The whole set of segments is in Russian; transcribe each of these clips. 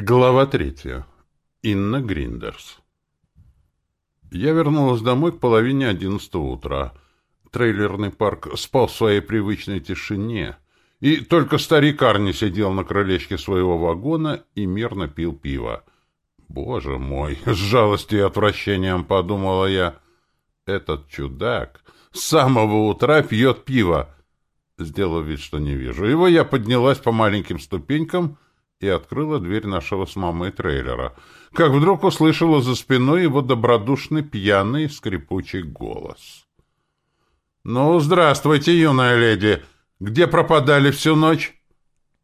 Глава третья. Инна Гриндерс. Я вернулась домой к половине одиннадцатого утра. Трейлерный парк спал в своей привычной тишине, и только старик Арни сидел на крылечке своего вагона и мирно пил пиво. «Боже мой!» — с жалостью и отвращением подумала я. «Этот чудак с самого утра пьет пиво!» Сделав вид, что не вижу его, я поднялась по маленьким ступенькам — и открыла дверь нашего с мамой трейлера, как вдруг услышала за спиной его добродушный пьяный скрипучий голос. «Ну, здравствуйте, юная леди! Где пропадали всю ночь?»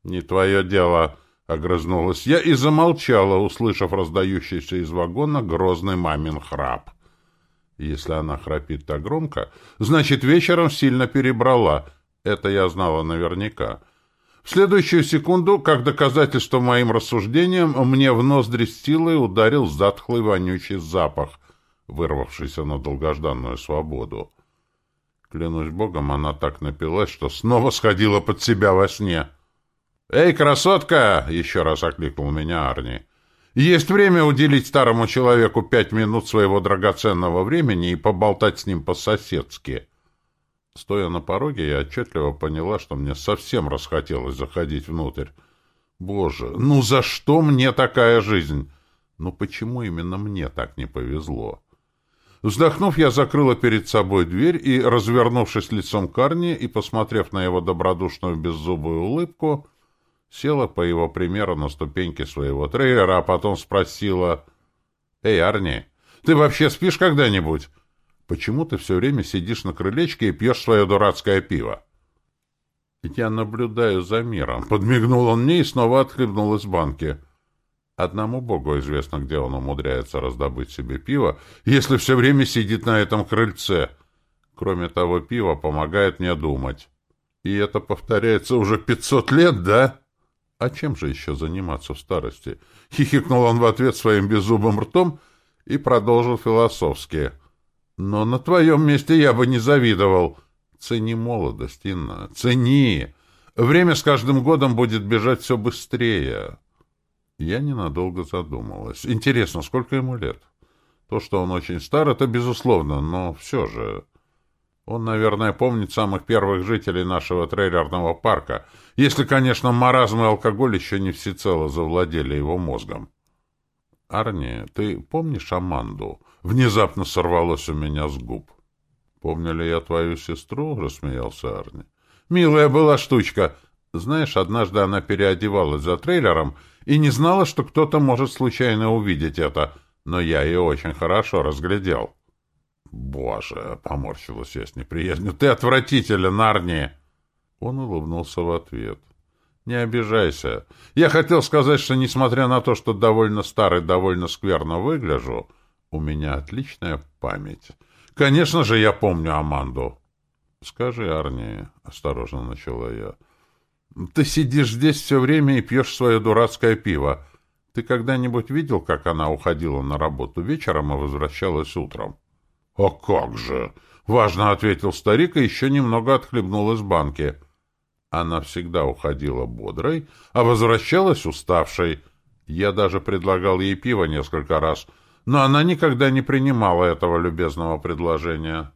«Не твое дело», — огрызнулась я и замолчала, услышав раздающийся из вагона грозный мамин храп. Если она храпит так громко, значит, вечером сильно перебрала. Это я знала наверняка. В следующую секунду, как доказательство моим рассуждениям, мне в ноздри с силой ударил затхлый вонючий запах, вырвавшийся на долгожданную свободу. Клянусь богом, она так напилась, что снова сходила под себя во сне. «Эй, красотка!» — еще раз окликнул меня Арни. «Есть время уделить старому человеку пять минут своего драгоценного времени и поболтать с ним по-соседски». Стоя на пороге, я отчетливо поняла, что мне совсем расхотелось заходить внутрь. Боже, ну за что мне такая жизнь? Ну почему именно мне так не повезло? Вздохнув, я закрыла перед собой дверь и, развернувшись лицом к Арни и посмотрев на его добродушную беззубую улыбку, села по его примеру на ступеньки своего трейлера, а потом спросила, «Эй, Арни, ты вообще спишь когда-нибудь?» Почему ты все время сидишь на крылечке и пьешь свое дурацкое пиво? Я наблюдаю за миром. Подмигнул он мне и снова отхлебнул из банки. Одному богу известно, где он умудряется раздобыть себе пиво, если все время сидит на этом крыльце. Кроме того, пиво помогает мне думать. И это повторяется уже пятьсот лет, да? А чем же еще заниматься в старости? Хихикнул он в ответ своим беззубым ртом и продолжил философски — но на твоем месте я бы не завидовал. Цени молодость, Инна, цени. Время с каждым годом будет бежать все быстрее. Я ненадолго задумалась. Интересно, сколько ему лет? То, что он очень стар, это безусловно, но все же... Он, наверное, помнит самых первых жителей нашего трейлерного парка, если, конечно, маразм и алкоголь еще не всецело завладели его мозгом. «Арни, ты помнишь Аманду?» Внезапно сорвалось у меня с губ. «Помню ли я твою сестру?» — рассмеялся Арни. «Милая была штучка. Знаешь, однажды она переодевалась за трейлером и не знала, что кто-то может случайно увидеть это, но я ее очень хорошо разглядел». «Боже!» — поморщилась я с неприязнью. «Ты отвратителен, Арни!» Он улыбнулся в ответ. «Не обижайся. Я хотел сказать, что, несмотря на то, что довольно старый, довольно скверно выгляжу, у меня отличная память. Конечно же, я помню Аманду». «Скажи, Арни», — осторожно начала я, — «ты сидишь здесь все время и пьешь свое дурацкое пиво. Ты когда-нибудь видел, как она уходила на работу вечером и возвращалась утром?» «А как же!» — важно ответил старик и еще немного отхлебнул из банки. Она всегда уходила бодрой, а возвращалась уставшей. Я даже предлагал ей пиво несколько раз, но она никогда не принимала этого любезного предложения.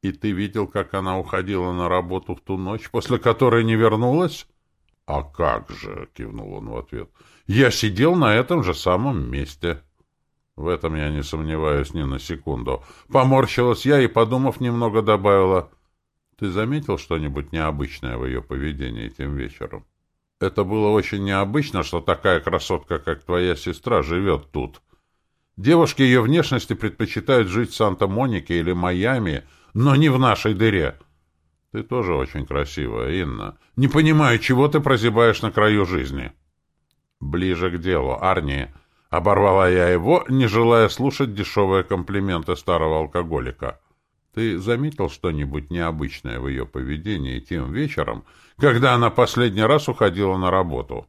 И ты видел, как она уходила на работу в ту ночь, после которой не вернулась? — А как же, — кивнул он в ответ, — я сидел на этом же самом месте. В этом я не сомневаюсь ни на секунду. Поморщилась я и, подумав, немного добавила — ты заметил что-нибудь необычное в ее поведении тем вечером? Это было очень необычно, что такая красотка, как твоя сестра, живет тут. Девушки ее внешности предпочитают жить в Санта-Монике или Майами, но не в нашей дыре. Ты тоже очень красивая, Инна. Не понимаю, чего ты прозябаешь на краю жизни. Ближе к делу, Арни. Оборвала я его, не желая слушать дешевые комплименты старого алкоголика. Ты заметил что-нибудь необычное в ее поведении тем вечером, когда она последний раз уходила на работу?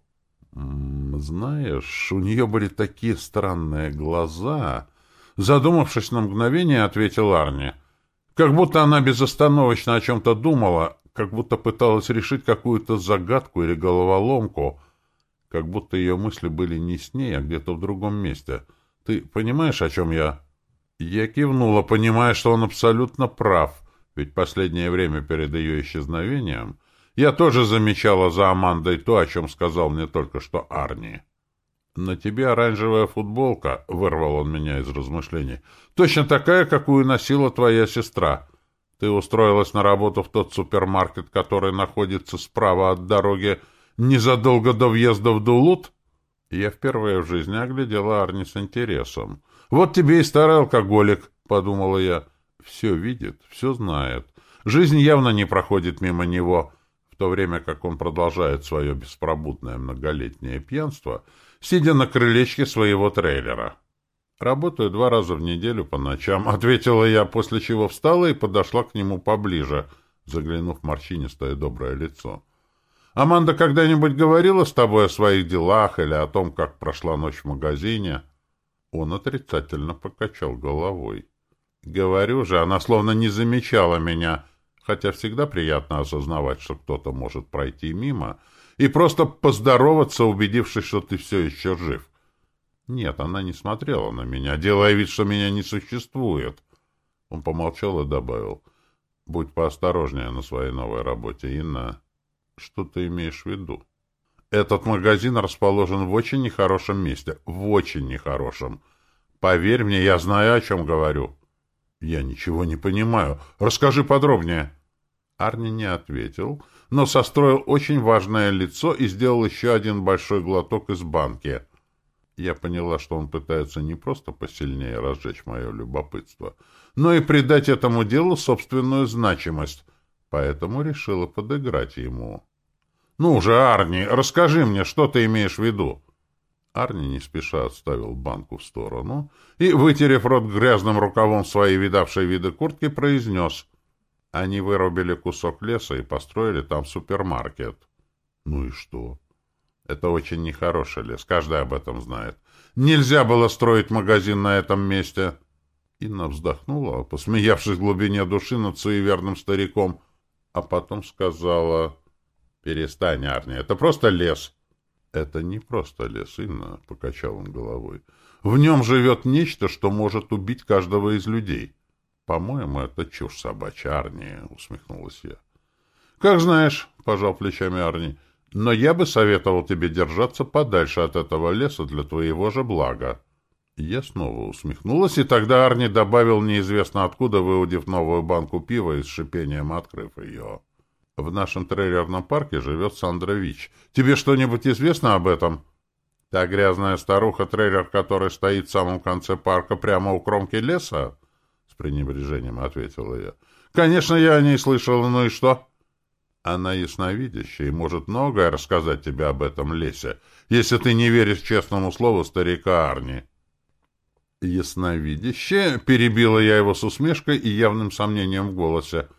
Знаешь, у нее были такие странные глаза. Задумавшись на мгновение, ответил Арни. Как будто она безостановочно о чем-то думала, как будто пыталась решить какую-то загадку или головоломку. как будто ее мысли были не с ней, а где-то в другом месте. «Ты понимаешь, о чем я?» Я кивнула, понимая, что он абсолютно прав, ведь последнее время перед ее исчезновением я тоже замечала за Амандой то, о чем сказал мне только что Арни. «На тебе оранжевая футболка», — вырвал он меня из размышлений, — «точно такая, какую носила твоя сестра. Ты устроилась на работу в тот супермаркет, который находится справа от дороги, незадолго до въезда в Дулут?» Я впервые в жизни оглядела Арни с интересом. «Вот тебе и старый алкоголик», — подумала я. «Все видит, все знает. Жизнь явно не проходит мимо него» в то время как он продолжает свое беспробудное многолетнее пьянство, сидя на крылечке своего трейлера. «Работаю два раза в неделю по ночам», — ответила я, после чего встала и подошла к нему поближе, заглянув в морщинистое доброе лицо. «Аманда когда-нибудь говорила с тобой о своих делах или о том, как прошла ночь в магазине?» Он отрицательно покачал головой. «Говорю же, она словно не замечала меня, хотя всегда приятно осознавать, что кто-то может пройти мимо и просто поздороваться, убедившись, что ты все еще жив. Нет, она не смотрела на меня, делая вид, что меня не существует. Он помолчал и добавил. Будь поосторожнее на своей новой работе, Инна. Что ты имеешь в виду? Этот магазин расположен в очень нехорошем месте. В очень нехорошем. Поверь мне, я знаю, о чем говорю. Я ничего не понимаю. Расскажи подробнее. Арни не ответил, но состроил очень важное лицо и сделал еще один большой глоток из банки. Я поняла, что он пытается не просто посильнее разжечь мое любопытство, но и придать этому делу собственную значимость, поэтому решила подыграть ему. «Ну же, Арни, расскажи мне, что ты имеешь в виду?» Арни не спеша отставил банку в сторону и, вытерев рот грязным рукавом своей видавшей виды куртки, произнес. Они вырубили кусок леса и построили там супермаркет. Ну и что? Это очень нехороший лес, каждый об этом знает. Нельзя было строить магазин на этом месте. Инна вздохнула, посмеявшись в глубине души над суеверным стариком, а потом сказала, «Перестань, Арни, это просто лес». «Это не просто лес, Инна», — покачал он головой. «В нем живет нечто, что может убить каждого из людей». «По-моему, это чушь собачья, Арни», — усмехнулась я. «Как знаешь», — пожал плечами Арни, — но я бы советовал тебе держаться подальше от этого леса для твоего же блага. Я снова усмехнулась, и тогда Арни добавил неизвестно откуда, выудив новую банку пива и с шипением открыв ее. В нашем трейлерном парке живет Сандра Вич. Тебе что-нибудь известно об этом? Та грязная старуха, трейлер который стоит в самом конце парка прямо у кромки леса? С пренебрежением ответила я. Конечно, я о ней слышала, ну и что? Она ясновидящая и может многое рассказать тебе об этом лесе, если ты не веришь честному слову старика Арни. Ясновидящая? Перебила я его с усмешкой и явным сомнением в голосе.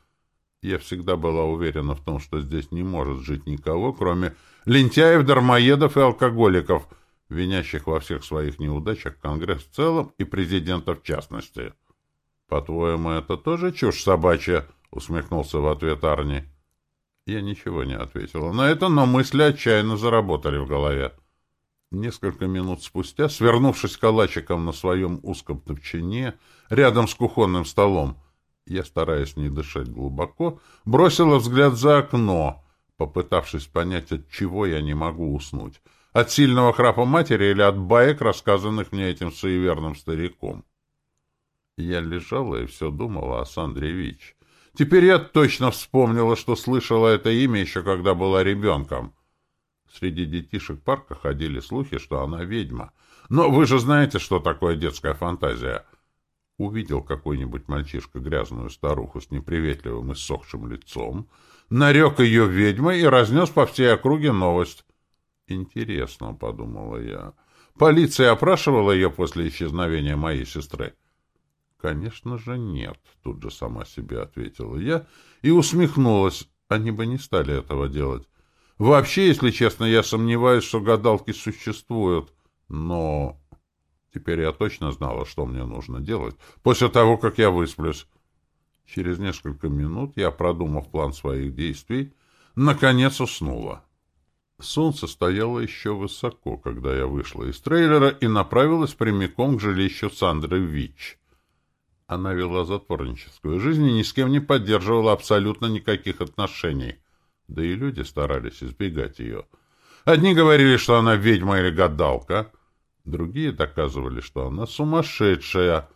Я всегда была уверена в том, что здесь не может жить никого, кроме лентяев, дармоедов и алкоголиков, винящих во всех своих неудачах Конгресс в целом и президента в частности. «По-твоему, это тоже чушь собачья?» — усмехнулся в ответ Арни. Я ничего не ответила на это, но мысли отчаянно заработали в голове. Несколько минут спустя, свернувшись калачиком на своем узком топчине, рядом с кухонным столом, я, стараясь не дышать глубоко, бросила взгляд за окно, попытавшись понять, от чего я не могу уснуть. От сильного храпа матери или от баек, рассказанных мне этим суеверным стариком. Я лежала и все думала о Сандре Вич. Теперь я точно вспомнила, что слышала это имя еще когда была ребенком. Среди детишек парка ходили слухи, что она ведьма. Но вы же знаете, что такое детская фантазия. Увидел какой-нибудь мальчишка грязную старуху с неприветливым и сохшим лицом, нарек ее ведьмой и разнес по всей округе новость. «Интересно», — подумала я. «Полиция опрашивала ее после исчезновения моей сестры?» «Конечно же нет», — тут же сама себе ответила я и усмехнулась. Они бы не стали этого делать. Вообще, если честно, я сомневаюсь, что гадалки существуют. Но теперь я точно знала, что мне нужно делать после того, как я высплюсь. Через несколько минут я, продумав план своих действий, наконец уснула. Солнце стояло еще высоко, когда я вышла из трейлера и направилась прямиком к жилищу Сандры Вич. Она вела затворническую жизнь и ни с кем не поддерживала абсолютно никаких отношений. Да и люди старались избегать ее. Одни говорили, что она ведьма или гадалка, другие доказывали, что она сумасшедшая.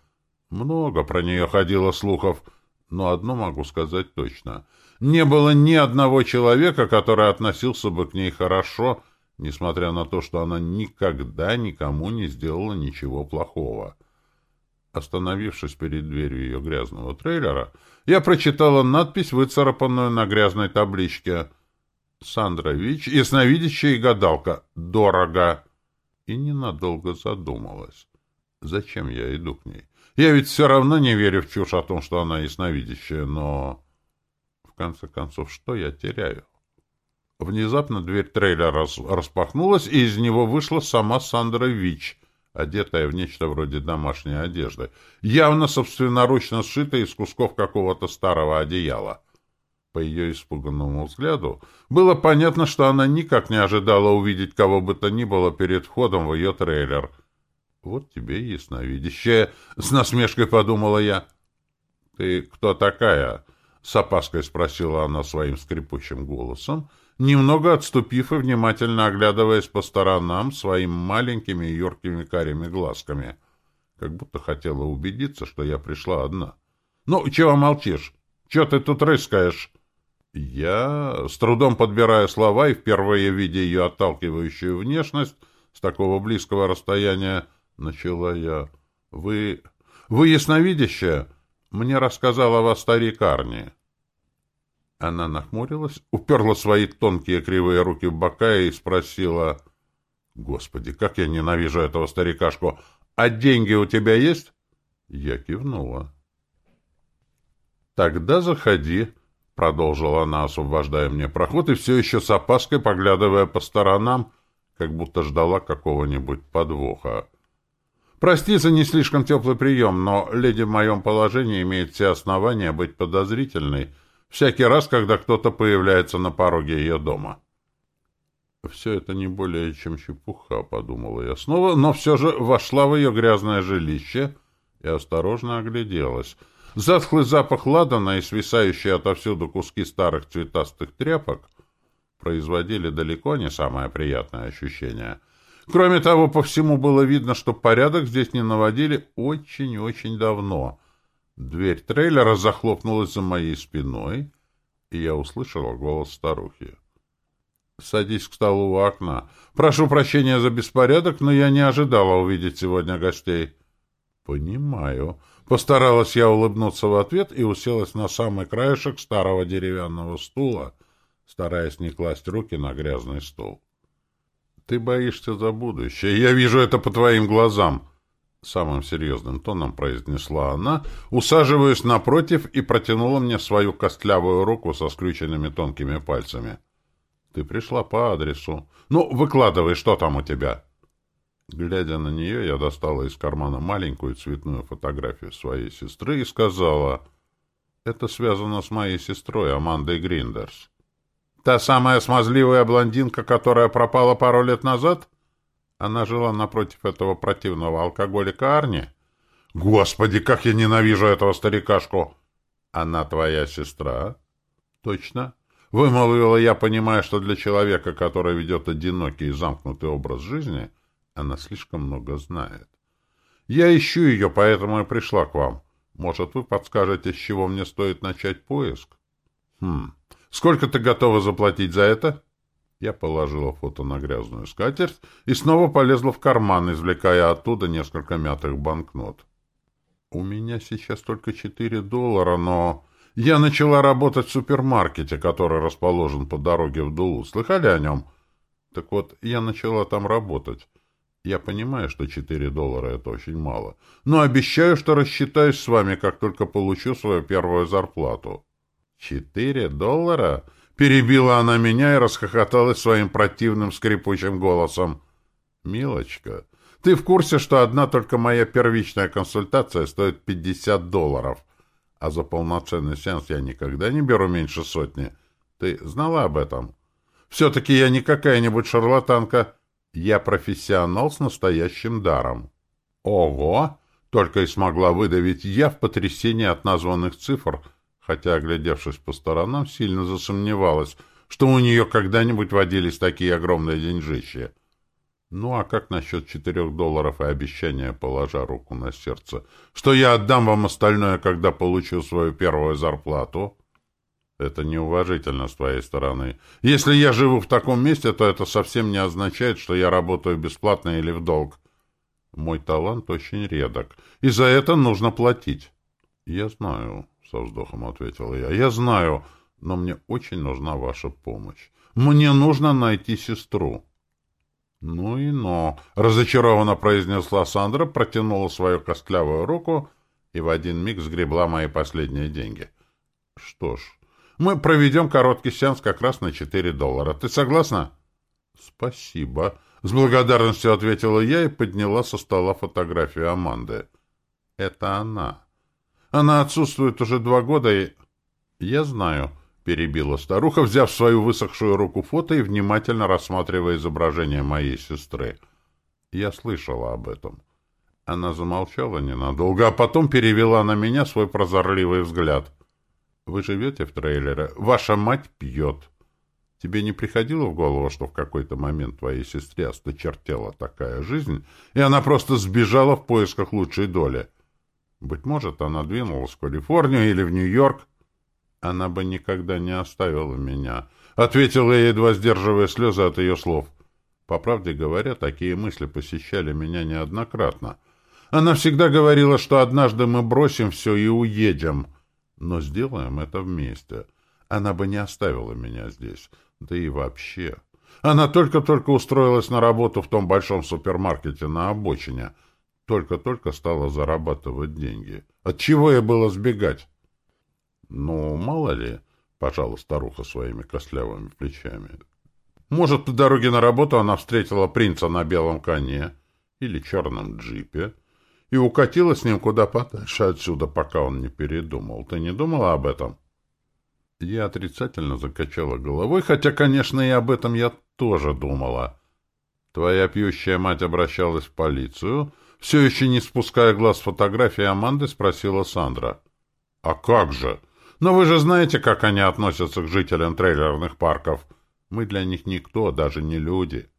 Много про нее ходило слухов, но одно могу сказать точно — не было ни одного человека, который относился бы к ней хорошо, несмотря на то, что она никогда никому не сделала ничего плохого. Остановившись перед дверью ее грязного трейлера, я прочитала надпись, выцарапанную на грязной табличке «Сандра Вич, ясновидящая и гадалка. Дорого!» И ненадолго задумалась. Зачем я иду к ней? Я ведь все равно не верю в чушь о том, что она ясновидящая, но... В конце концов, что я теряю? Внезапно дверь трейлера распахнулась, и из него вышла сама Сандра Вич, одетая в нечто вроде домашней одежды, явно собственноручно сшитая из кусков какого-то старого одеяла. По ее испуганному взгляду было понятно, что она никак не ожидала увидеть кого бы то ни было перед входом в ее трейлер. «Вот тебе и ясновидящая», — с насмешкой подумала я. «Ты кто такая?» с опаской спросила она своим скрипучим голосом, немного отступив и внимательно оглядываясь по сторонам своими маленькими юркими карими глазками, как будто хотела убедиться, что я пришла одна. — Ну, чего молчишь? Чего ты тут рыскаешь? Я, с трудом подбирая слова и впервые видя ее отталкивающую внешность с такого близкого расстояния, начала я. — Вы... вы ясновидящая? Мне рассказал о вас старик Арни. Она нахмурилась, уперла свои тонкие кривые руки в бока и спросила, «Господи, как я ненавижу этого старикашку! А деньги у тебя есть?» Я кивнула. «Тогда заходи», — продолжила она, освобождая мне проход, и все еще с опаской, поглядывая по сторонам, как будто ждала какого-нибудь подвоха. Прости за не слишком теплый прием, но леди в моем положении имеет все основания быть подозрительной всякий раз, когда кто-то появляется на пороге ее дома. Все это не более чем чепуха, подумала я снова, но все же вошла в ее грязное жилище и осторожно огляделась. Затхлый запах ладана и свисающие отовсюду куски старых цветастых тряпок производили далеко не самое приятное ощущение — Кроме того, по всему было видно, что порядок здесь не наводили очень-очень давно. Дверь трейлера захлопнулась за моей спиной, и я услышала голос старухи. «Садись к столу у окна. Прошу прощения за беспорядок, но я не ожидала увидеть сегодня гостей». «Понимаю». Постаралась я улыбнуться в ответ и уселась на самый краешек старого деревянного стула, стараясь не класть руки на грязный стол. «Ты боишься за будущее. Я вижу это по твоим глазам!» Самым серьезным тоном произнесла она, усаживаясь напротив и протянула мне свою костлявую руку со скрюченными тонкими пальцами. «Ты пришла по адресу. Ну, выкладывай, что там у тебя?» Глядя на нее, я достала из кармана маленькую цветную фотографию своей сестры и сказала, «Это связано с моей сестрой, Амандой Гриндерс». Та самая смазливая блондинка, которая пропала пару лет назад? Она жила напротив этого противного алкоголика Арни? Господи, как я ненавижу этого старикашку! Она твоя сестра? Точно. Вымолвила я, понимая, что для человека, который ведет одинокий и замкнутый образ жизни, она слишком много знает. Я ищу ее, поэтому и пришла к вам. Может, вы подскажете, с чего мне стоит начать поиск? Хм... Сколько ты готова заплатить за это? Я положила фото на грязную скатерть и снова полезла в карман, извлекая оттуда несколько мятых банкнот. У меня сейчас только четыре доллара, но... Я начала работать в супермаркете, который расположен по дороге в Дулу. Слыхали о нем? Так вот, я начала там работать. Я понимаю, что четыре доллара — это очень мало, но обещаю, что рассчитаюсь с вами, как только получу свою первую зарплату. «Четыре доллара?» Перебила она меня и расхохоталась своим противным скрипучим голосом. «Милочка, ты в курсе, что одна только моя первичная консультация стоит пятьдесят долларов, а за полноценный сеанс я никогда не беру меньше сотни? Ты знала об этом?» Все-таки я не какая-нибудь шарлатанка. Я профессионал с настоящим даром. Ого! Только и смогла выдавить я в потрясении от названных цифр, хотя, оглядевшись по сторонам, сильно засомневалась, что у нее когда-нибудь водились такие огромные деньжища. Ну, а как насчет четырех долларов и обещания, положа руку на сердце, что я отдам вам остальное, когда получу свою первую зарплату? Это неуважительно с твоей стороны. Если я живу в таком месте, то это совсем не означает, что я работаю бесплатно или в долг. Мой талант очень редок, и за это нужно платить. — Я знаю, — со вздохом ответила я, — я знаю, но мне очень нужна ваша помощь. Мне нужно найти сестру. — Ну и но, — разочарованно произнесла Сандра, протянула свою костлявую руку и в один миг сгребла мои последние деньги. — Что ж, мы проведем короткий сеанс как раз на четыре доллара. Ты согласна? — Спасибо, — с благодарностью ответила я и подняла со стола фотографию Аманды. — Это она. Она отсутствует уже два года и... — Я знаю, — перебила старуха, взяв свою высохшую руку фото и внимательно рассматривая изображение моей сестры. Я слышала об этом. Она замолчала ненадолго, а потом перевела на меня свой прозорливый взгляд — вы живете в трейлере. Ваша мать пьет. Тебе не приходило в голову, что в какой-то момент твоей сестре осточертела такая жизнь, и она просто сбежала в поисках лучшей доли? Быть может, она двинулась в Калифорнию или в Нью-Йорк? Она бы никогда не оставила меня. Ответила я, едва сдерживая слезы от ее слов. По правде говоря, такие мысли посещали меня неоднократно. Она всегда говорила, что однажды мы бросим все и уедем — но сделаем это вместе. Она бы не оставила меня здесь. Да и вообще. Она только-только устроилась на работу в том большом супермаркете на обочине. Только-только стала зарабатывать деньги. От чего ей было сбегать? Ну, мало ли, пожала старуха своими костлявыми плечами. Может, по дороге на работу она встретила принца на белом коне или черном джипе, и укатила с ним куда подальше отсюда, пока он не передумал. Ты не думала об этом? Я отрицательно закачала головой, хотя, конечно, и об этом я тоже думала. Твоя пьющая мать обращалась в полицию, все еще не спуская глаз фотографии Аманды, спросила Сандра. — А как же? Но вы же знаете, как они относятся к жителям трейлерных парков. Мы для них никто, даже не люди.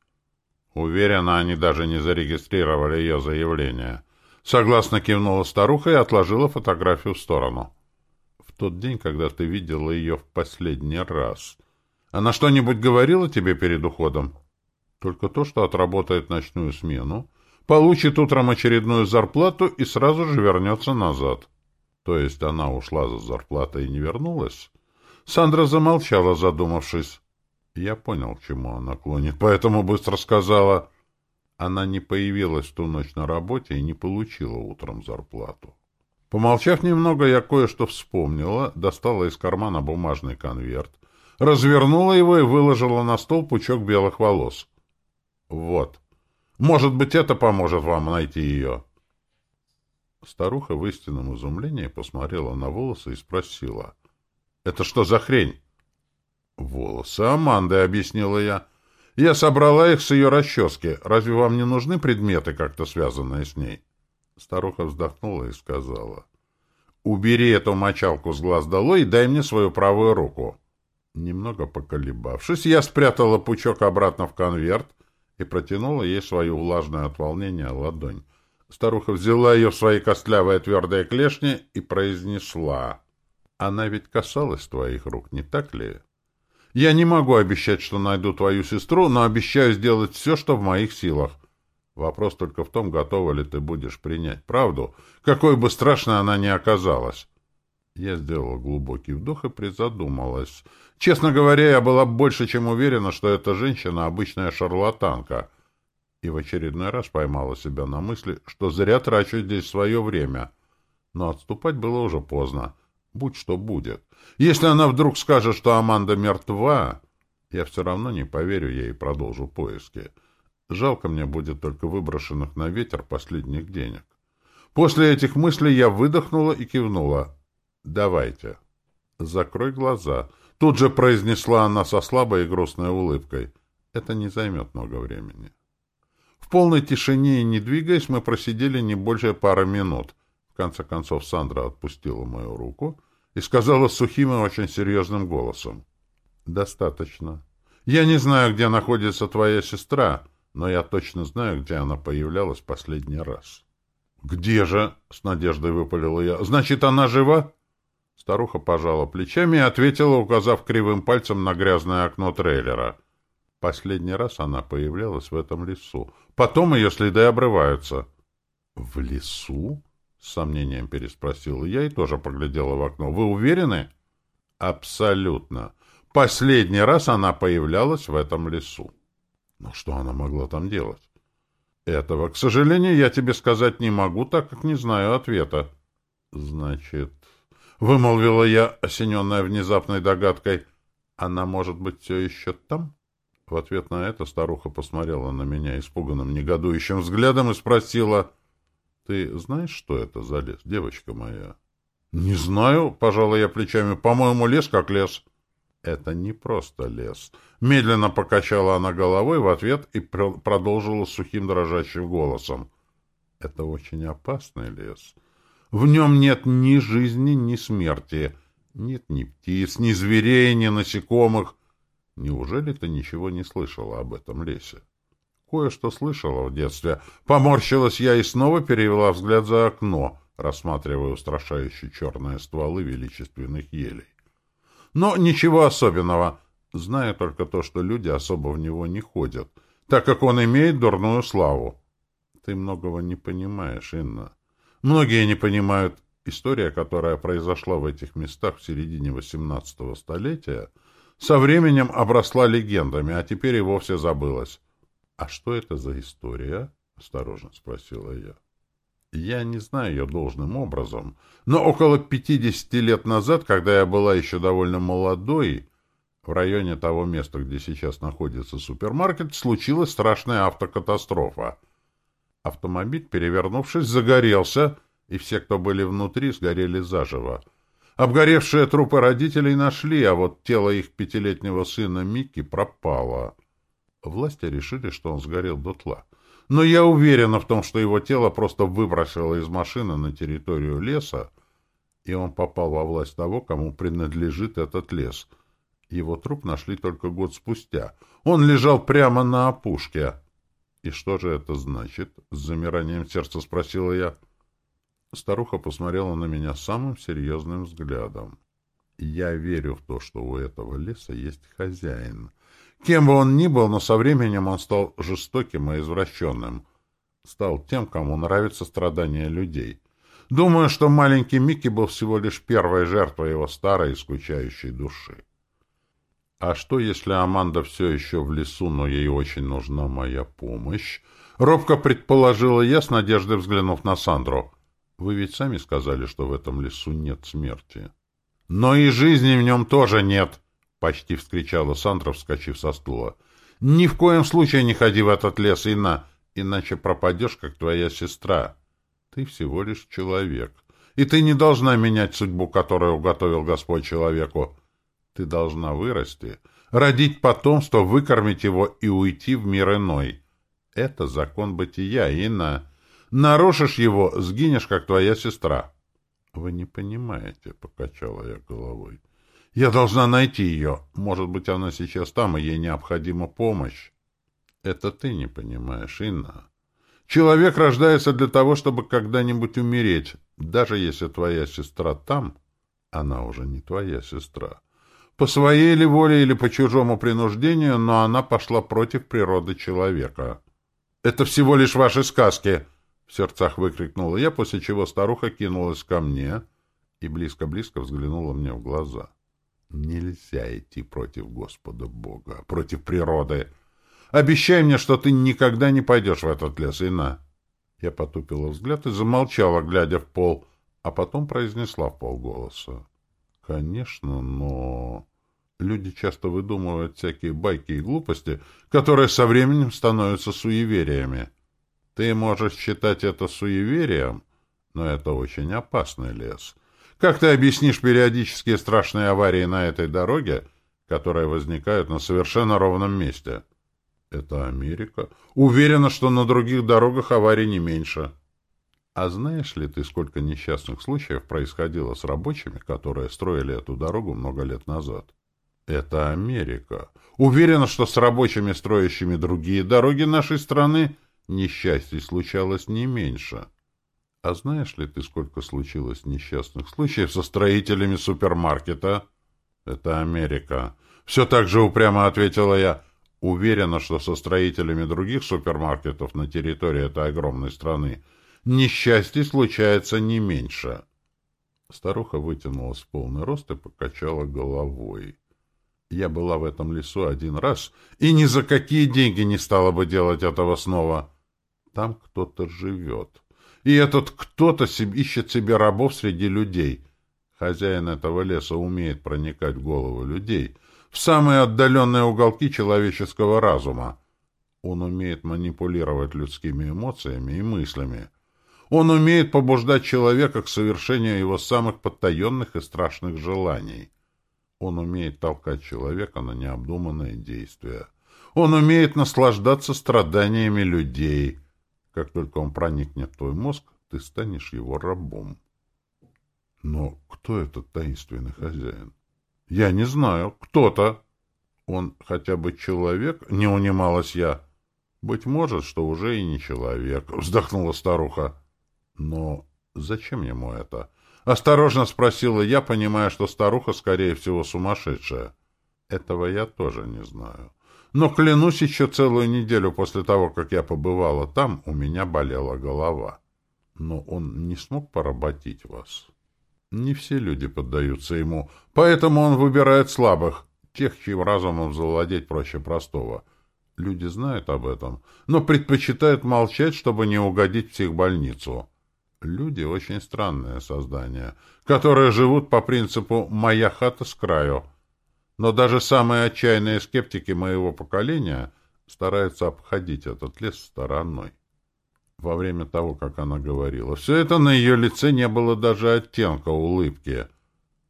Уверена, они даже не зарегистрировали ее заявление. Согласно кивнула старуха и отложила фотографию в сторону. В тот день, когда ты видела ее в последний раз, она что-нибудь говорила тебе перед уходом? Только то, что отработает ночную смену, получит утром очередную зарплату и сразу же вернется назад. То есть она ушла за зарплатой и не вернулась? Сандра замолчала, задумавшись. Я понял, к чему она клонит, поэтому быстро сказала... Она не появилась в ту ночь на работе и не получила утром зарплату. Помолчав немного, я кое-что вспомнила, достала из кармана бумажный конверт, развернула его и выложила на стол пучок белых волос. «Вот. Может быть, это поможет вам найти ее?» Старуха в истинном изумлении посмотрела на волосы и спросила. «Это что за хрень?» «Волосы Аманды», — объяснила я. Я собрала их с ее расчески. Разве вам не нужны предметы, как-то связанные с ней? Старуха вздохнула и сказала. Убери эту мочалку с глаз долой и дай мне свою правую руку. Немного поколебавшись, я спрятала пучок обратно в конверт и протянула ей свою влажную от волнения ладонь. Старуха взяла ее в свои костлявые твердые клешни и произнесла. «Она ведь касалась твоих рук, не так ли?» Я не могу обещать, что найду твою сестру, но обещаю сделать все, что в моих силах. Вопрос только в том, готова ли ты будешь принять правду, какой бы страшной она ни оказалась. Я сделала глубокий вдох и призадумалась. Честно говоря, я была больше чем уверена, что эта женщина — обычная шарлатанка. И в очередной раз поймала себя на мысли, что зря трачу здесь свое время. Но отступать было уже поздно. Будь что будет. Если она вдруг скажет, что Аманда мертва, я все равно не поверю ей и продолжу поиски. Жалко мне будет только выброшенных на ветер последних денег. После этих мыслей я выдохнула и кивнула. «Давайте». «Закрой глаза. Тут же произнесла она со слабой и грустной улыбкой. Это не займет много времени. В полной тишине и не двигаясь, мы просидели не больше пары минут. В конце концов Сандра отпустила мою руку и сказала сухим и очень серьезным голосом. «Достаточно. Я не знаю, где находится твоя сестра, но я точно знаю, где она появлялась последний раз». «Где же?» — с надеждой выпалила я. «Значит, она жива?» Старуха пожала плечами и ответила, указав кривым пальцем на грязное окно трейлера. Последний раз она появлялась в этом лесу. Потом ее следы обрываются. — В лесу? — с сомнением переспросила я и тоже поглядела в окно. — Вы уверены? — Абсолютно. Последний раз она появлялась в этом лесу. Но что она могла там делать? Этого, к сожалению, я тебе сказать не могу, так как не знаю ответа. — Значит, — вымолвила я, осененная внезапной догадкой. «Она, может быть, все еще там?» В ответ на это старуха посмотрела на меня испуганным, негодующим взглядом и спросила, «Ты знаешь, что это за лес, девочка моя?» «Не знаю», — пожала я плечами, — «по-моему, лес как лес». «Это не просто лес». Медленно покачала она головой в ответ и продолжила сухим дрожащим голосом. «Это очень опасный лес». В нем нет ни жизни, ни смерти. Нет ни птиц, ни зверей, ни насекомых. Неужели ты ничего не слышала об этом лесе? Кое-что слышала в детстве. Поморщилась я и снова перевела взгляд за окно, рассматривая устрашающие черные стволы величественных елей. Но ничего особенного. Знаю только то, что люди особо в него не ходят, так как он имеет дурную славу. Ты многого не понимаешь, Инна. Многие не понимают, история, которая произошла в этих местах в середине XVIII столетия, со временем обросла легендами, а теперь и вовсе забылась. — А что это за история? — осторожно спросила я. Я не знаю ее должным образом, но около пятидесяти лет назад, когда я была еще довольно молодой, в районе того места, где сейчас находится супермаркет, случилась страшная автокатастрофа — Автомобиль, перевернувшись, загорелся, и все, кто были внутри, сгорели заживо. Обгоревшие трупы родителей нашли, а вот тело их пятилетнего сына Микки пропало. Власти решили, что он сгорел дотла. Но я уверена в том, что его тело просто выбросило из машины на территорию леса, и он попал во власть того, кому принадлежит этот лес. Его труп нашли только год спустя. Он лежал прямо на опушке. «И что же это значит?» — с замиранием сердца спросила я. Старуха посмотрела на меня самым серьезным взглядом. «Я верю в то, что у этого леса есть хозяин. Кем бы он ни был, но со временем он стал жестоким и извращенным. Стал тем, кому нравятся страдания людей. Думаю, что маленький Микки был всего лишь первой жертвой его старой и скучающей души. А что, если Аманда все еще в лесу, но ей очень нужна моя помощь? Робко предположила я, с надеждой взглянув на Сандру. Вы ведь сами сказали, что в этом лесу нет смерти. Но и жизни в нем тоже нет, почти вскричала Сандра, вскочив со стула. Ни в коем случае не ходи в этот лес, Инна, иначе пропадешь, как твоя сестра. Ты всего лишь человек, и ты не должна менять судьбу, которую уготовил Господь человеку. Ты должна вырасти, родить потомство, выкормить его и уйти в мир иной. Это закон бытия, Инна. Нарушишь его, сгинешь, как твоя сестра. — Вы не понимаете, — покачала я головой. — Я должна найти ее. Может быть, она сейчас там, и ей необходима помощь. — Это ты не понимаешь, Инна. Человек рождается для того, чтобы когда-нибудь умереть. Даже если твоя сестра там, она уже не твоя сестра по своей ли воле или по чужому принуждению, но она пошла против природы человека. «Это всего лишь ваши сказки!» — в сердцах выкрикнула я, после чего старуха кинулась ко мне и близко-близко взглянула мне в глаза. «Нельзя идти против Господа Бога, против природы. Обещай мне, что ты никогда не пойдешь в этот лес, Ина!» Я потупила взгляд и замолчала, глядя в пол, а потом произнесла в полголоса. Конечно, но... Люди часто выдумывают всякие байки и глупости, которые со временем становятся суевериями. Ты можешь считать это суеверием, но это очень опасный лес. Как ты объяснишь периодические страшные аварии на этой дороге, которые возникают на совершенно ровном месте? Это Америка. Уверена, что на других дорогах аварий не меньше. А знаешь ли ты, сколько несчастных случаев происходило с рабочими, которые строили эту дорогу много лет назад? Это Америка. Уверена, что с рабочими, строящими другие дороги нашей страны, несчастье случалось не меньше. А знаешь ли ты, сколько случилось несчастных случаев со строителями супермаркета? Это Америка. Все так же упрямо ответила я. Уверена, что со строителями других супермаркетов на территории этой огромной страны несчастье случается не меньше. Старуха вытянулась в полный рост и покачала головой. Я была в этом лесу один раз, и ни за какие деньги не стала бы делать этого снова. Там кто-то живет. И этот кто-то ищет себе рабов среди людей. Хозяин этого леса умеет проникать в голову людей, в самые отдаленные уголки человеческого разума. Он умеет манипулировать людскими эмоциями и мыслями. Он умеет побуждать человека к совершению его самых подтаенных и страшных желаний. Он умеет толкать человека на необдуманные действия. Он умеет наслаждаться страданиями людей. Как только он проникнет в твой мозг, ты станешь его рабом. Но кто этот таинственный хозяин? Я не знаю. Кто-то. Он хотя бы человек? Не унималась я. Быть может, что уже и не человек, вздохнула старуха. Но зачем ему это? Осторожно спросила я, понимая, что старуха, скорее всего, сумасшедшая. Этого я тоже не знаю. Но, клянусь, еще целую неделю после того, как я побывала там, у меня болела голова. Но он не смог поработить вас. Не все люди поддаются ему, поэтому он выбирает слабых, тех, чьим разумом завладеть проще простого. Люди знают об этом, но предпочитают молчать, чтобы не угодить в психбольницу. Люди — очень странное создание, которые живут по принципу «моя хата с краю». Но даже самые отчаянные скептики моего поколения стараются обходить этот лес стороной. Во время того, как она говорила, все это на ее лице не было даже оттенка улыбки.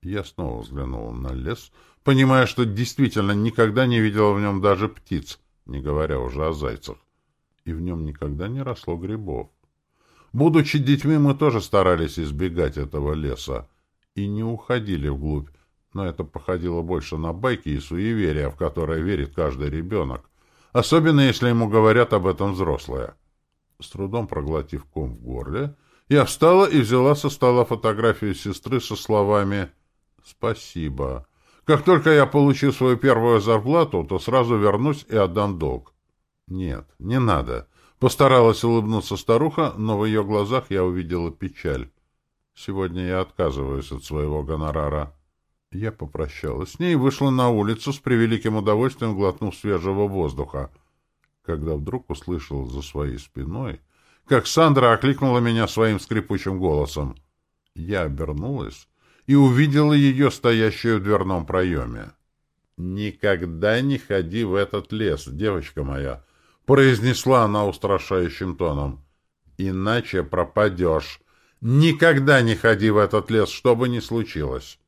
Я снова взглянул на лес, понимая, что действительно никогда не видела в нем даже птиц, не говоря уже о зайцах. И в нем никогда не росло грибов. Будучи детьми, мы тоже старались избегать этого леса и не уходили вглубь, но это походило больше на байки и суеверия, в которые верит каждый ребенок, особенно если ему говорят об этом взрослые. С трудом проглотив ком в горле, я встала и взяла со стола фотографию сестры со словами «Спасибо. Как только я получу свою первую зарплату, то сразу вернусь и отдам долг». «Нет, не надо. Постаралась улыбнуться старуха, но в ее глазах я увидела печаль. Сегодня я отказываюсь от своего гонорара. Я попрощалась с ней и вышла на улицу с превеликим удовольствием, глотнув свежего воздуха, когда вдруг услышала за своей спиной, как Сандра окликнула меня своим скрипучим голосом. Я обернулась и увидела ее, стоящую в дверном проеме. «Никогда не ходи в этот лес, девочка моя!» — произнесла она устрашающим тоном. «Иначе пропадешь. Никогда не ходи в этот лес, что бы ни случилось».